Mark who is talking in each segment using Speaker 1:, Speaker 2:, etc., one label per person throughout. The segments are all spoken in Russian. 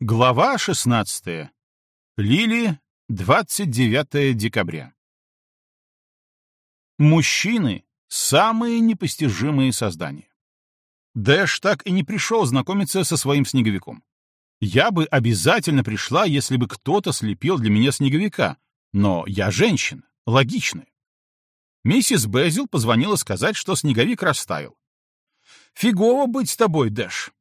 Speaker 1: Глава 16. Лили, 29 декабря. Мужчины — самые непостижимые создания. Дэш так и не пришел знакомиться со своим снеговиком. Я бы обязательно пришла, если бы кто-то слепил для меня снеговика, но я женщина, логичная. Миссис Безил позвонила сказать, что снеговик растаял. Фигово быть с тобой, Дэш.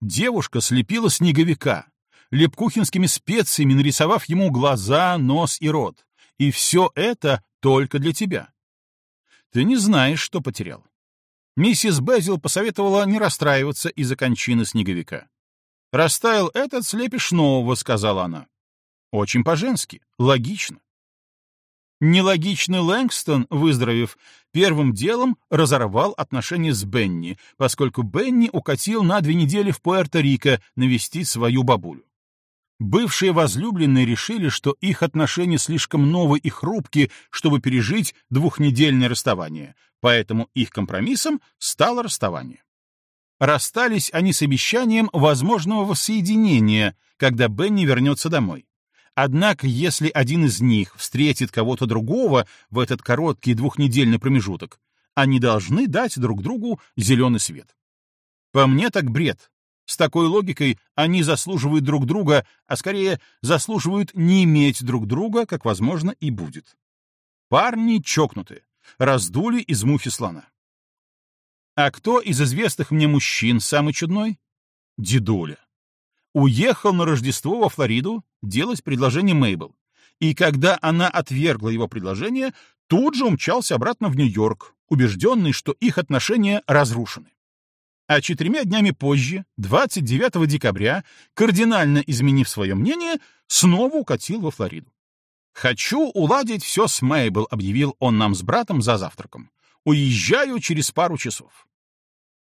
Speaker 1: Девушка слепила снеговика, лепкухинскими специями нарисовав ему глаза, нос и рот. И все это только для тебя. Ты не знаешь, что потерял. Миссис Безил посоветовала не расстраиваться из-за кончины снеговика. «Растаял этот, слепишь нового», — сказала она. Очень по-женски, логично. Нелогичный Лэнгстон, выздоровев, первым делом разорвал отношения с Бенни, поскольку Бенни укатил на две недели в Пуэрто-Рико навестить свою бабулю. Бывшие возлюбленные решили, что их отношения слишком новые и хрупкие, чтобы пережить двухнедельное расставание, поэтому их компромиссом стало расставание. Расстались они с обещанием возможного воссоединения, когда Бенни вернется домой. Однако, если один из них встретит кого-то другого в этот короткий двухнедельный промежуток, они должны дать друг другу зеленый свет. По мне так бред, с такой логикой они заслуживают друг друга, а скорее заслуживают не иметь друг друга, как, возможно, и будет. Парни чокнуты, раздули из мухи слона. А кто из известных мне мужчин самый чудной? Дедуля. Уехал на Рождество во Флориду делать предложение Мейбл. И когда она отвергла его предложение, тут же умчался обратно в Нью-Йорк, убежденный, что их отношения разрушены а четырьмя днями позже, 29 декабря, кардинально изменив свое мнение, снова укатил во Флориду. «Хочу уладить все с Мейбл», — объявил он нам с братом за завтраком. «Уезжаю через пару часов».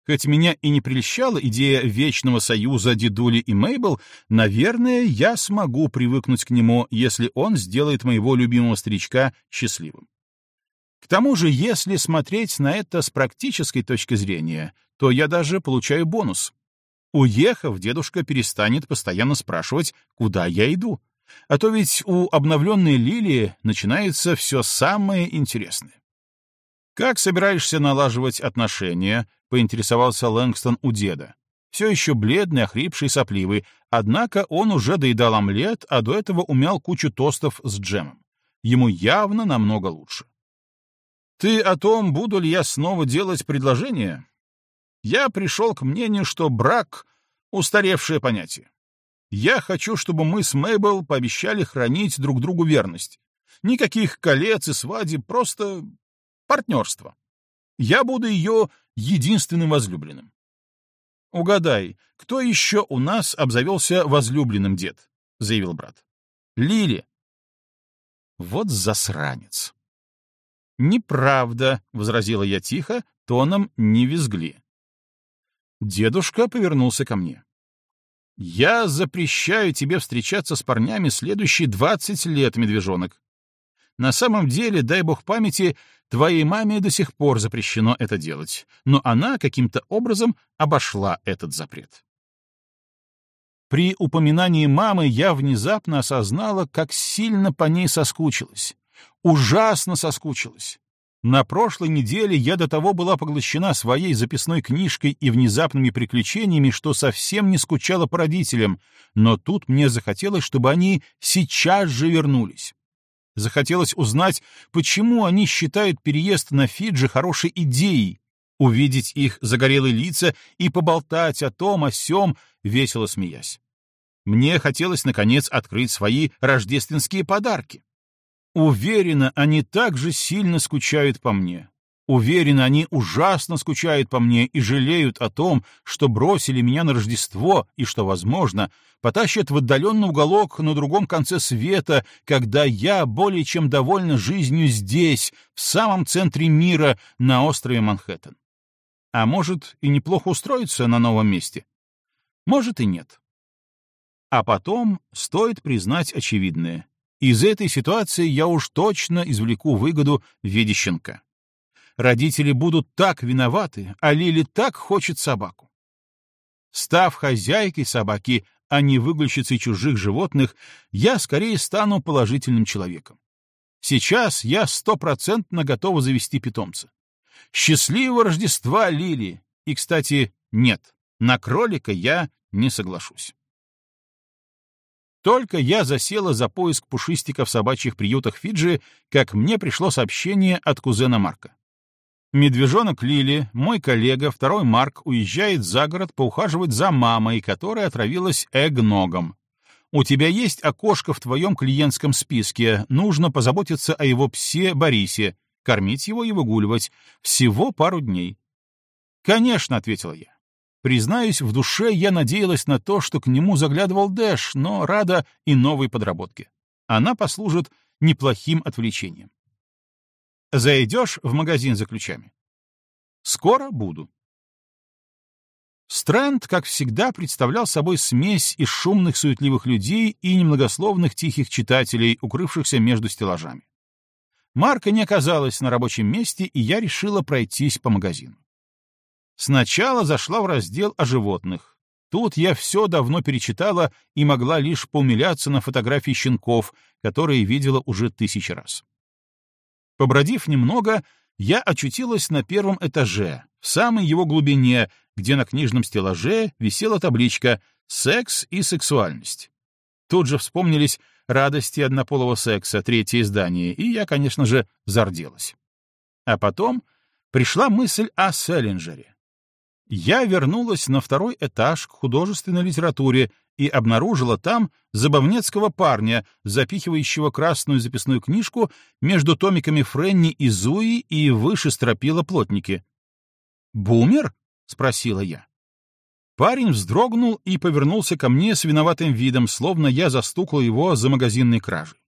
Speaker 1: Хоть меня и не прельщала идея вечного союза дедули и Мейбл, наверное, я смогу привыкнуть к нему, если он сделает моего любимого старичка счастливым. К тому же, если смотреть на это с практической точки зрения, то я даже получаю бонус. Уехав, дедушка перестанет постоянно спрашивать, куда я иду. А то ведь у обновленной лилии начинается все самое интересное. «Как собираешься налаживать отношения?» — поинтересовался Лэнгстон у деда. Все еще бледный, охрипший, сопливый, однако он уже доедал омлет, а до этого умял кучу тостов с джемом. Ему явно намного лучше. «Ты о том, буду ли я снова делать предложение?» Я пришел к мнению, что брак — устаревшее понятие. Я хочу, чтобы мы с Мэйбл пообещали хранить друг другу верность. Никаких колец и свадеб, просто партнерство. Я буду ее единственным возлюбленным. «Угадай, кто еще у нас обзавелся возлюбленным, дед?» — заявил брат. «Лили». Вот засранец. «Неправда», — возразила я тихо, тоном не визгли. Дедушка повернулся ко мне. «Я запрещаю тебе встречаться с парнями следующие двадцать лет, медвежонок. На самом деле, дай бог памяти, твоей маме до сих пор запрещено это делать, но она каким-то образом обошла этот запрет». При упоминании мамы я внезапно осознала, как сильно по ней соскучилась. Ужасно соскучилась. На прошлой неделе я до того была поглощена своей записной книжкой и внезапными приключениями, что совсем не скучала по родителям, но тут мне захотелось, чтобы они сейчас же вернулись. Захотелось узнать, почему они считают переезд на Фиджи хорошей идеей, увидеть их загорелые лица и поболтать о том, о сём, весело смеясь. Мне хотелось, наконец, открыть свои рождественские подарки. Уверена, они так же сильно скучают по мне. Уверена, они ужасно скучают по мне и жалеют о том, что бросили меня на Рождество и что, возможно, потащат в отдаленный уголок на другом конце света, когда я более чем довольна жизнью здесь, в самом центре мира, на острове Манхэттен. А может, и неплохо устроиться на новом месте? Может и нет. А потом стоит признать очевидное. Из этой ситуации я уж точно извлеку выгоду в виде щенка. Родители будут так виноваты, а Лили так хочет собаку. Став хозяйкой собаки, а не выгульщицей чужих животных, я скорее стану положительным человеком. Сейчас я стопроцентно готова завести питомца. Счастливого Рождества, Лили! И, кстати, нет, на кролика я не соглашусь. Только я засела за поиск пушистиков в собачьих приютах Фиджи, как мне пришло сообщение от кузена Марка. Медвежонок Лили, мой коллега, второй Марк, уезжает за город поухаживать за мамой, которая отравилась эгногом. У тебя есть окошко в твоем клиентском списке, нужно позаботиться о его псе Борисе, кормить его и выгуливать. Всего пару дней. «Конечно», — ответила я. Признаюсь, в душе я надеялась на то, что к нему заглядывал Дэш, но рада и новой подработке. Она послужит неплохим отвлечением. Зайдешь в магазин за ключами? Скоро буду. Стрэнд, как всегда, представлял собой смесь из шумных суетливых людей и немногословных тихих читателей, укрывшихся между стеллажами. Марка не оказалась на рабочем месте, и я решила пройтись по магазину. Сначала зашла в раздел о животных. Тут я все давно перечитала и могла лишь поумиляться на фотографии щенков, которые видела уже тысячи раз. Побродив немного, я очутилась на первом этаже, в самой его глубине, где на книжном стеллаже висела табличка «Секс и сексуальность». Тут же вспомнились радости однополого секса, третье издание, и я, конечно же, зарделась. А потом пришла мысль о Селлинджере я вернулась на второй этаж к художественной литературе и обнаружила там забавнецкого парня, запихивающего красную записную книжку между томиками Френни и Зуи и выше стропила плотники. «Бумер?» — спросила я. Парень вздрогнул и повернулся ко мне с виноватым видом, словно я застукал его за магазинной кражей.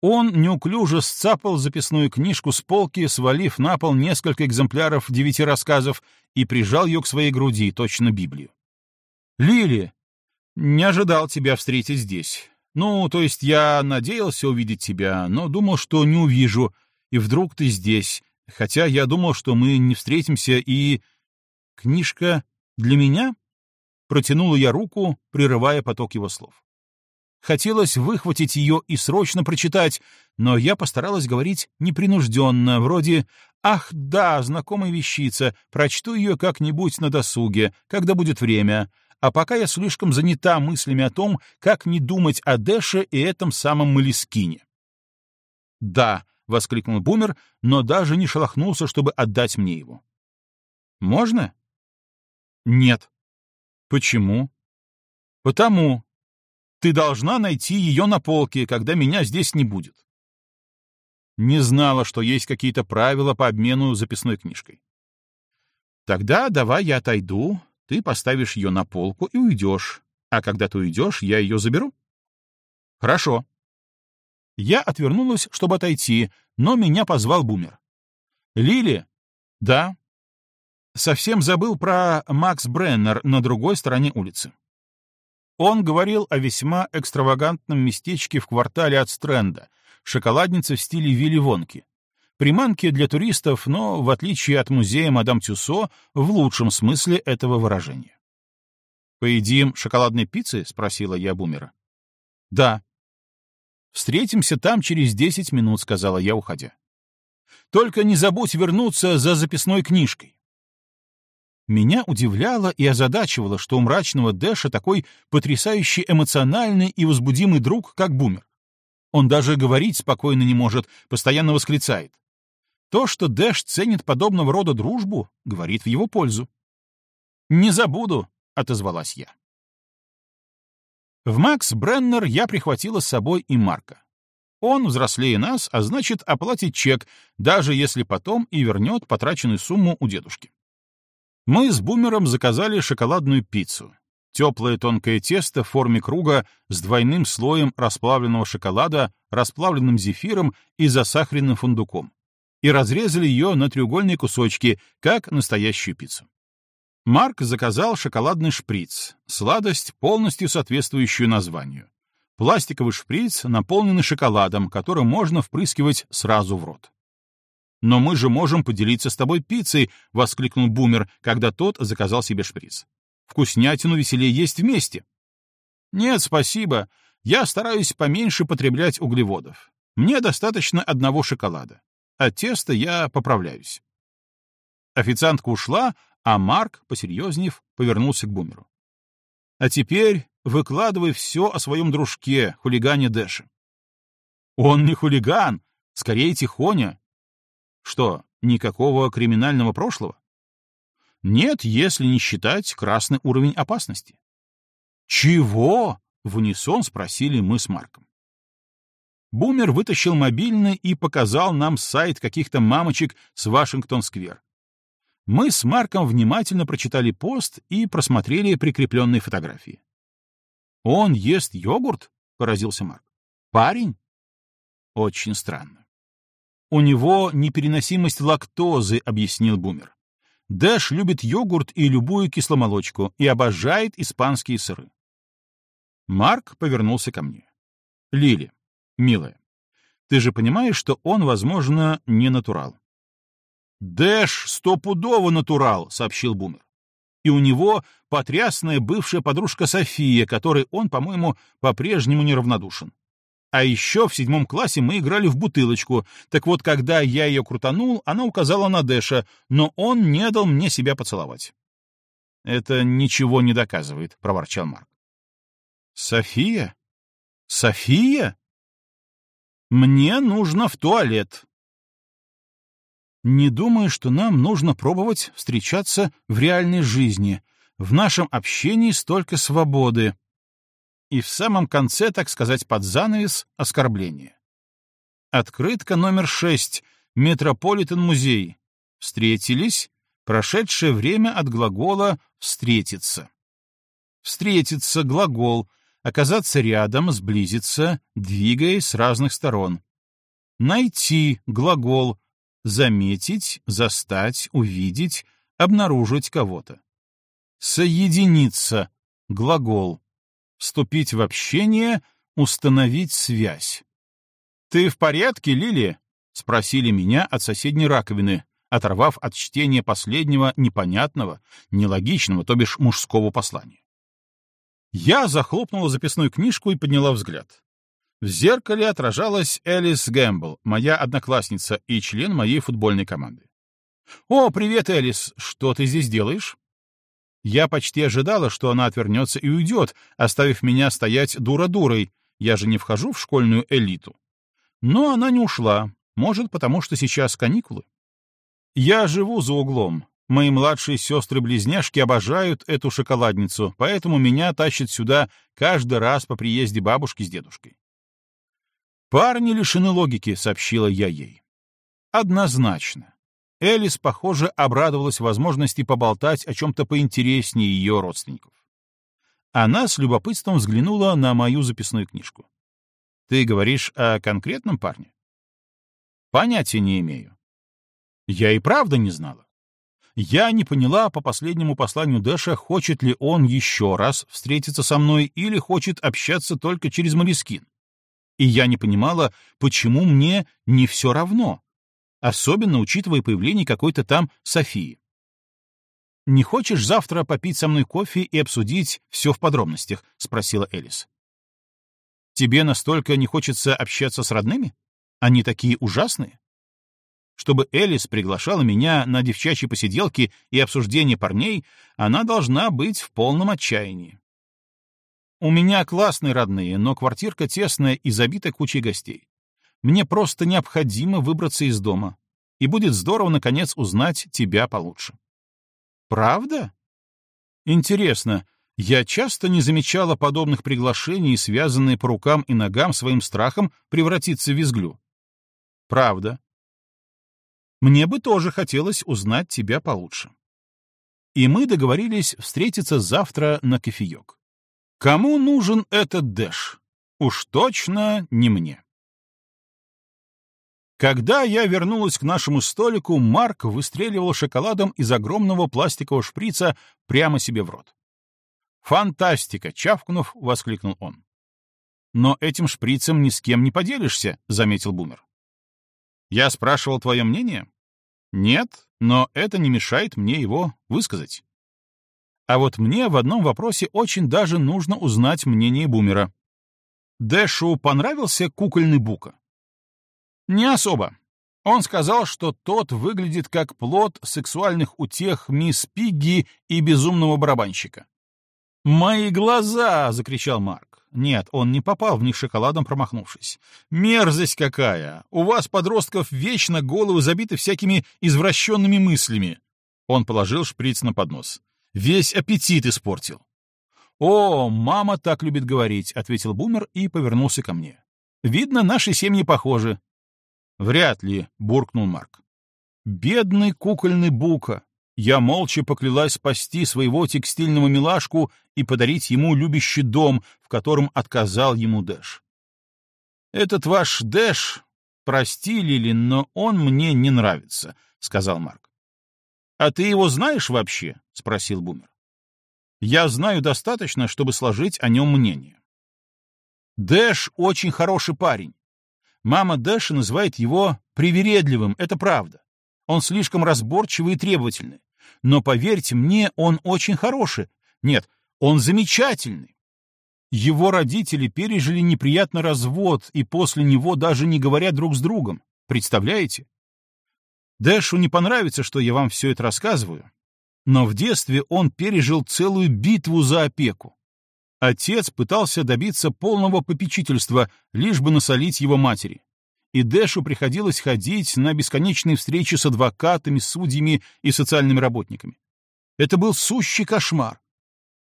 Speaker 1: Он неуклюже сцапал записную книжку с полки, свалив на пол несколько экземпляров девяти рассказов и прижал ее к своей груди, точно Библию. «Лили, не ожидал тебя встретить здесь. Ну, то есть я надеялся увидеть тебя, но думал, что не увижу, и вдруг ты здесь, хотя я думал, что мы не встретимся, и... Книжка для меня?» Протянула я руку, прерывая поток его слов. Хотелось выхватить ее и срочно прочитать, но я постаралась говорить непринужденно, вроде «Ах, да, знакомая вещица, прочту ее как-нибудь на досуге, когда будет время», а пока я слишком занята мыслями о том, как не думать о Дэше и этом самом Малискине. «Да», — воскликнул Бумер, но даже не шелохнулся, чтобы отдать мне его. «Можно?» «Нет». «Почему?» «Потому», ты должна найти ее на полке, когда меня здесь не будет. Не знала, что есть какие-то правила по обмену записной книжкой. Тогда давай я отойду, ты поставишь ее на полку и уйдешь. А когда ты уйдешь, я ее заберу. Хорошо. Я отвернулась, чтобы отойти, но меня позвал Бумер. Лили? Да. Совсем забыл про Макс Бреннер на другой стороне улицы. Он говорил о весьма экстравагантном местечке в квартале от Стрэнда, шоколаднице в стиле Вилли Вонки. Приманки для туристов, но, в отличие от музея Мадам Тюсо, в лучшем смысле этого выражения. «Поедим шоколадной пиццы?» — спросила я Бумера. «Да». «Встретимся там через десять минут», — сказала я, уходя. «Только не забудь вернуться за записной книжкой». Меня удивляло и озадачивало, что у мрачного Дэша такой потрясающий эмоциональный и возбудимый друг, как Бумер. Он даже говорить спокойно не может, постоянно восклицает. То, что Дэш ценит подобного рода дружбу, говорит в его пользу. «Не забуду», — отозвалась я. В Макс Бреннер я прихватила с собой и Марка. Он взрослее нас, а значит, оплатит чек, даже если потом и вернет потраченную сумму у дедушки. Мы с Бумером заказали шоколадную пиццу. Теплое тонкое тесто в форме круга с двойным слоем расплавленного шоколада, расплавленным зефиром и засахаренным фундуком. И разрезали ее на треугольные кусочки, как настоящую пиццу. Марк заказал шоколадный шприц, сладость, полностью соответствующую названию. Пластиковый шприц, наполненный шоколадом, которым можно впрыскивать сразу в рот. «Но мы же можем поделиться с тобой пиццей!» — воскликнул Бумер, когда тот заказал себе шприц. «Вкуснятину веселее есть вместе!» Нет, спасибо. Я стараюсь поменьше потреблять углеводов. Мне достаточно одного шоколада. От теста я поправляюсь. Официантка ушла, а Марк, посерьезнев, повернулся к Бумеру. А теперь выкладывай все о своем дружке, хулигане Дэше. Он не хулиган, скорее тихоня. Что, никакого криминального прошлого? Нет, если не считать красный уровень опасности. Чего? В унисон спросили мы с Марком. Бумер вытащил мобильный и показал нам сайт каких-то мамочек с Вашингтон-сквер. Мы с Марком внимательно прочитали пост и просмотрели прикрепленные фотографии. «Он ест йогурт?» — поразился Марк. «Парень?» «Очень странно». «У него непереносимость лактозы», — объяснил Бумер. Дэш любит йогурт и любую кисломолочку и обожает испанские сыры. Марк повернулся ко мне. «Лили, милая, ты же понимаешь, что он, возможно, не натурал?» «Дэш стопудово натурал», — сообщил Бумер. «И у него потрясная бывшая подружка София, которой он, по-моему, по-прежнему неравнодушен. А еще в седьмом классе мы играли в бутылочку. Так вот, когда я ее крутанул, она указала на Дэша, но он не дал мне себя поцеловать. «Это ничего не доказывает», — проворчал Марк. «София? София? Мне нужно в туалет». «Не думаю, что нам нужно пробовать встречаться в реальной жизни. В нашем общении столько свободы», и в самом конце, так сказать, под занавес, оскорбление. Открытка номер шесть. Метрополитен-музей. Встретились. Прошедшее время от глагола «встретиться». Встретиться — глагол, оказаться рядом, сблизиться, двигаясь с разных сторон. Найти — глагол, заметить, застать, увидеть, обнаружить кого-то. Соединиться — глагол, вступить в общение, установить связь. «Ты в порядке, Лили?» — спросили меня от соседней раковины, оторвав от чтения последнего непонятного, нелогичного, то бишь мужского послания. Я захлопнула записную книжку и подняла взгляд. В зеркале отражалась Элис Гэмбл, моя одноклассница и член моей футбольной команды. «О, привет, Элис! Что ты здесь делаешь?» Я почти ожидала, что она отвернется и уйдет, оставив меня стоять дура-дурой, я же не вхожу в школьную элиту. Но она не ушла, может, потому что сейчас каникулы. Я живу за углом. Мои младшие сестры-близняшки обожают эту шоколадницу, поэтому меня тащат сюда каждый раз по приезде бабушки с дедушкой. «Парни лишены логики», — сообщила я ей. «Однозначно. Элис, похоже, обрадовалась возможности поболтать о чем-то поинтереснее ее родственников. Она с любопытством взглянула на мою записную книжку. «Ты говоришь о конкретном парне?» «Понятия не имею». Я и правда не знала. Я не поняла по последнему посланию Дэша, хочет ли он еще раз встретиться со мной или хочет общаться только через Малискин. И я не понимала, почему мне не все равно, особенно учитывая появление какой-то там Софии. «Не хочешь завтра попить со мной кофе и обсудить все в подробностях?» — спросила Элис. «Тебе настолько не хочется общаться с родными? Они такие ужасные?» Чтобы Элис приглашала меня на девчачьи посиделки и обсуждение парней, она должна быть в полном отчаянии. У меня классные родные, но квартирка тесная и забита кучей гостей. Мне просто необходимо выбраться из дома. И будет здорово, наконец, узнать тебя получше. Правда? Интересно, я часто не замечала подобных приглашений, связанные по рукам и ногам своим страхом превратиться в визглю. Правда. Мне бы тоже хотелось узнать тебя получше. И мы договорились встретиться завтра на кофеек. Кому нужен этот дэш? Уж точно не мне. Когда я вернулась к нашему столику, Марк выстреливал шоколадом из огромного пластикового шприца прямо себе в рот. «Фантастика!» — чавкнув, воскликнул он. «Но этим шприцем ни с кем не поделишься», — заметил Бумер. «Я спрашивал твое мнение?» «Нет, но это не мешает мне его высказать». А вот мне в одном вопросе очень даже нужно узнать мнение Бумера. Дэшу понравился кукольный Бука? Не особо. Он сказал, что тот выглядит как плод сексуальных утех мисс Пигги и безумного барабанщика. «Мои глаза!» — закричал Марк. Нет, он не попал в них шоколадом, промахнувшись. «Мерзость какая! У вас, подростков, вечно головы забиты всякими извращенными мыслями!» Он положил шприц на поднос. «Весь аппетит испортил!» «О, мама так любит говорить», — ответил Бумер и повернулся ко мне. «Видно, наши семьи похожи. «Вряд ли», — буркнул Марк. «Бедный кукольный Бука!» Я молча поклялась спасти своего текстильного милашку и подарить ему любящий дом, в котором отказал ему Дэш. «Этот ваш Дэш, прости, Лили, но он мне не нравится», — сказал Марк. «А ты его знаешь вообще?» — спросил Бумер. «Я знаю достаточно, чтобы сложить о нем мнение. Дэш очень хороший парень. Мама Дэша называет его привередливым, это правда. Он слишком разборчивый и требовательный. Но поверьте мне, он очень хороший. Нет, он замечательный. Его родители пережили неприятный развод и после него даже не говорят друг с другом. Представляете? Дэшу не понравится, что я вам все это рассказываю, но в детстве он пережил целую битву за опеку. Отец пытался добиться полного попечительства, лишь бы насолить его матери. И Дэшу приходилось ходить на бесконечные встречи с адвокатами, судьями и социальными работниками. Это был сущий кошмар.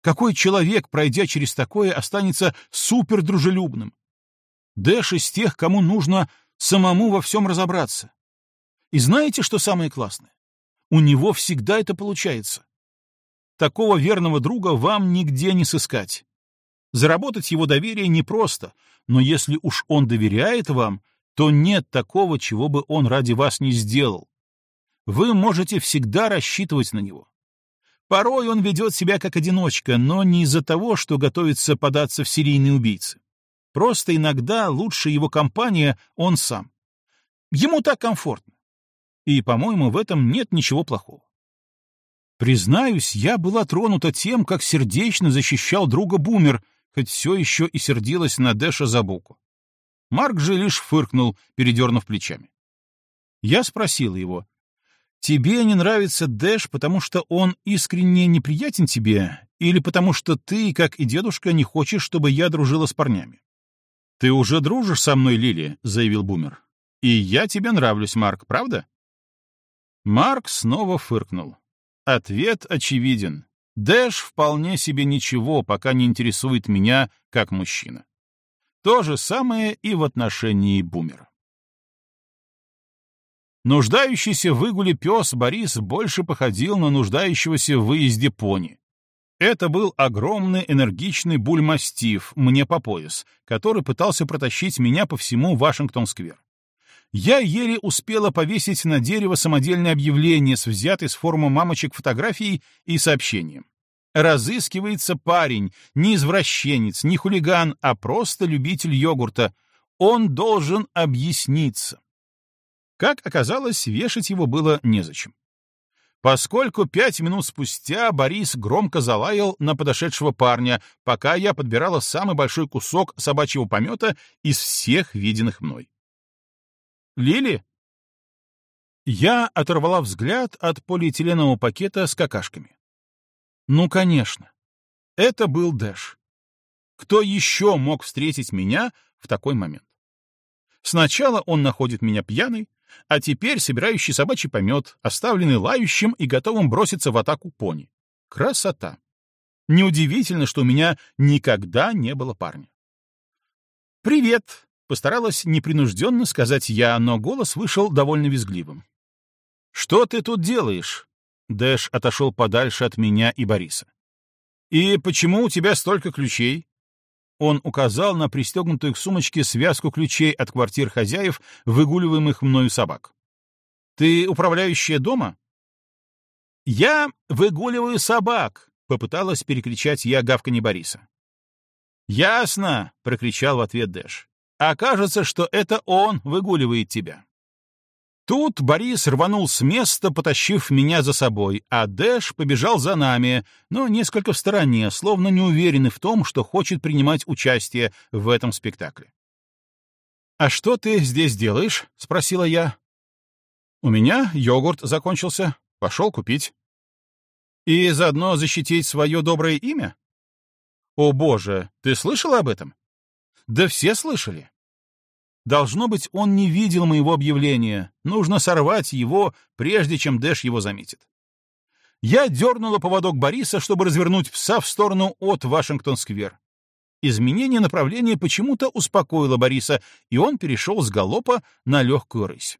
Speaker 1: Какой человек, пройдя через такое, останется супердружелюбным? Дэш из тех, кому нужно самому во всем разобраться. И знаете, что самое классное? У него всегда это получается. Такого верного друга вам нигде не сыскать. Заработать его доверие непросто, но если уж он доверяет вам, то нет такого, чего бы он ради вас не сделал. Вы можете всегда рассчитывать на него. Порой он ведет себя как одиночка, но не из-за того, что готовится податься в серийные убийцы. Просто иногда лучше его компания он сам. Ему так комфортно. И, по-моему, в этом нет ничего плохого. Признаюсь, я была тронута тем, как сердечно защищал друга Бумер, хоть все еще и сердилась на Дэша за Буку. Марк же лишь фыркнул, передернув плечами. Я спросил его, «Тебе не нравится Дэш, потому что он искренне неприятен тебе, или потому что ты, как и дедушка, не хочешь, чтобы я дружила с парнями?» «Ты уже дружишь со мной, Лили», — заявил Бумер. «И я тебе нравлюсь, Марк, правда?» Марк снова фыркнул. Ответ очевиден. Дэш вполне себе ничего, пока не интересует меня как мужчина. То же самое и в отношении бумера. Нуждающийся в выгуле пес Борис больше походил на нуждающегося в выезде пони. Это был огромный энергичный бульмастив, мне по пояс, который пытался протащить меня по всему Вашингтон-сквер. Я еле успела повесить на дерево самодельное объявление с взятой с формы мамочек фотографией и сообщением. Разыскивается парень, не извращенец, не хулиган, а просто любитель йогурта. Он должен объясниться. Как оказалось, вешать его было незачем. Поскольку пять минут спустя Борис громко залаял на подошедшего парня, пока я подбирала самый большой кусок собачьего помета из всех виденных мной. Лили?» Я оторвала взгляд от полиэтиленового пакета с какашками. Ну, конечно. Это был Дэш. Кто еще мог встретить меня в такой момент? Сначала он находит меня пьяный, а теперь собирающий собачий помет, оставленный лающим и готовым броситься в атаку пони. Красота. Неудивительно, что у меня никогда не было парня. «Привет!» Постаралась непринужденно сказать я, но голос вышел довольно визгливым. «Что ты тут делаешь?» Дэш отошел подальше от меня и Бориса. «И почему у тебя столько ключей?» Он указал на пристегнутую к сумочке связку ключей от квартир хозяев, выгуливаемых мною собак. «Ты управляющая дома?» «Я выгуливаю собак», — попыталась перекричать я гавканье Бориса. «Ясно», — прокричал в ответ Дэш. Окажется, что это он выгуливает тебя. Тут Борис рванул с места, потащив меня за собой, а Дэш побежал за нами, но несколько в стороне, словно не уверенный в том, что хочет принимать участие в этом спектакле. «А что ты здесь делаешь?» — спросила я. «У меня йогурт закончился. Пошел купить». «И заодно защитить свое доброе имя?» «О, боже, ты слышал об этом?» «Да все слышали. Должно быть, он не видел моего объявления. Нужно сорвать его, прежде чем Дэш его заметит. Я дернула поводок Бориса, чтобы развернуть пса в сторону от Вашингтон-сквер. Изменение направления почему-то успокоило Бориса, и он перешел с галопа на легкую рысь.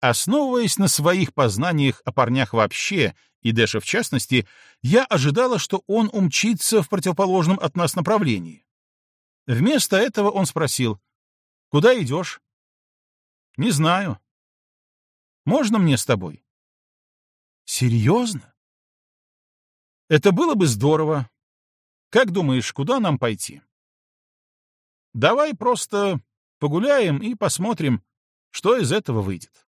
Speaker 1: Основываясь на своих познаниях о парнях вообще и Дэше в частности, я ожидала, что он умчится в противоположном от нас направлении. Вместо этого он спросил — Куда идешь? Не знаю. Можно мне с тобой? Серьезно? Это было бы здорово. Как думаешь, куда нам пойти? Давай просто погуляем и посмотрим, что из этого выйдет.